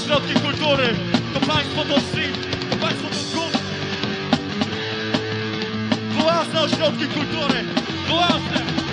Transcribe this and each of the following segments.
ośrodki kultury, to państwo do SIM, to państwo do GUM. Własne ośrodki kultury, własne!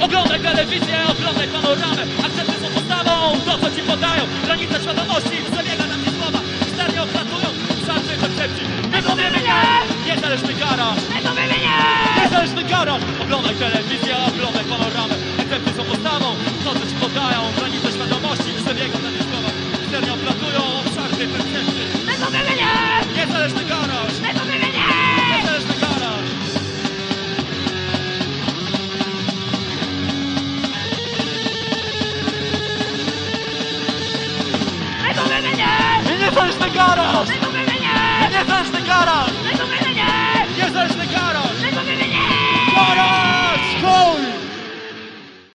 Oglądaj telewizję, oglądaj panoramę. Akcenty są podstawą, to co ci podają. Granica świadomości, przebiega nam nie słowa. Misternie odlatują, żadnej koncepcji Nie powiemy nie! Niezależny garaż Nie powiemy nie! Niezależny garaż Oglądaj telewizję, oglądaj panoramę. Akcenty są podstawą, to co ci podają. Granica świadomości, przebiega nam nie słowa. Misternie odlatują, żadnej koncepcji Nie powiemy nie! Niezależny garaż Minute! the has the goddess!